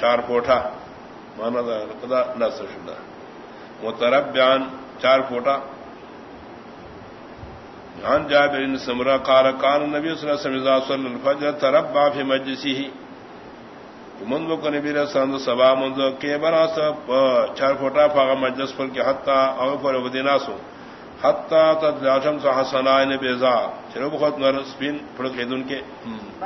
چار پوٹا مانا خدا نسر شدہ مترب بیان چار پوٹا جان جا بن سمرا کار کان نبی صلی اللہ سمزا صلی الفجر ترب باف مجلسی ہی منذ کو نبی رسند سبا منز کے برا سب چار پھوٹا پاگا مجلس پر کے حتا او پر ودینا سو۔ حتا تد لاشم سا حسنائن بیزا چرو بخت نر سپین پھڑ کے دن کے۔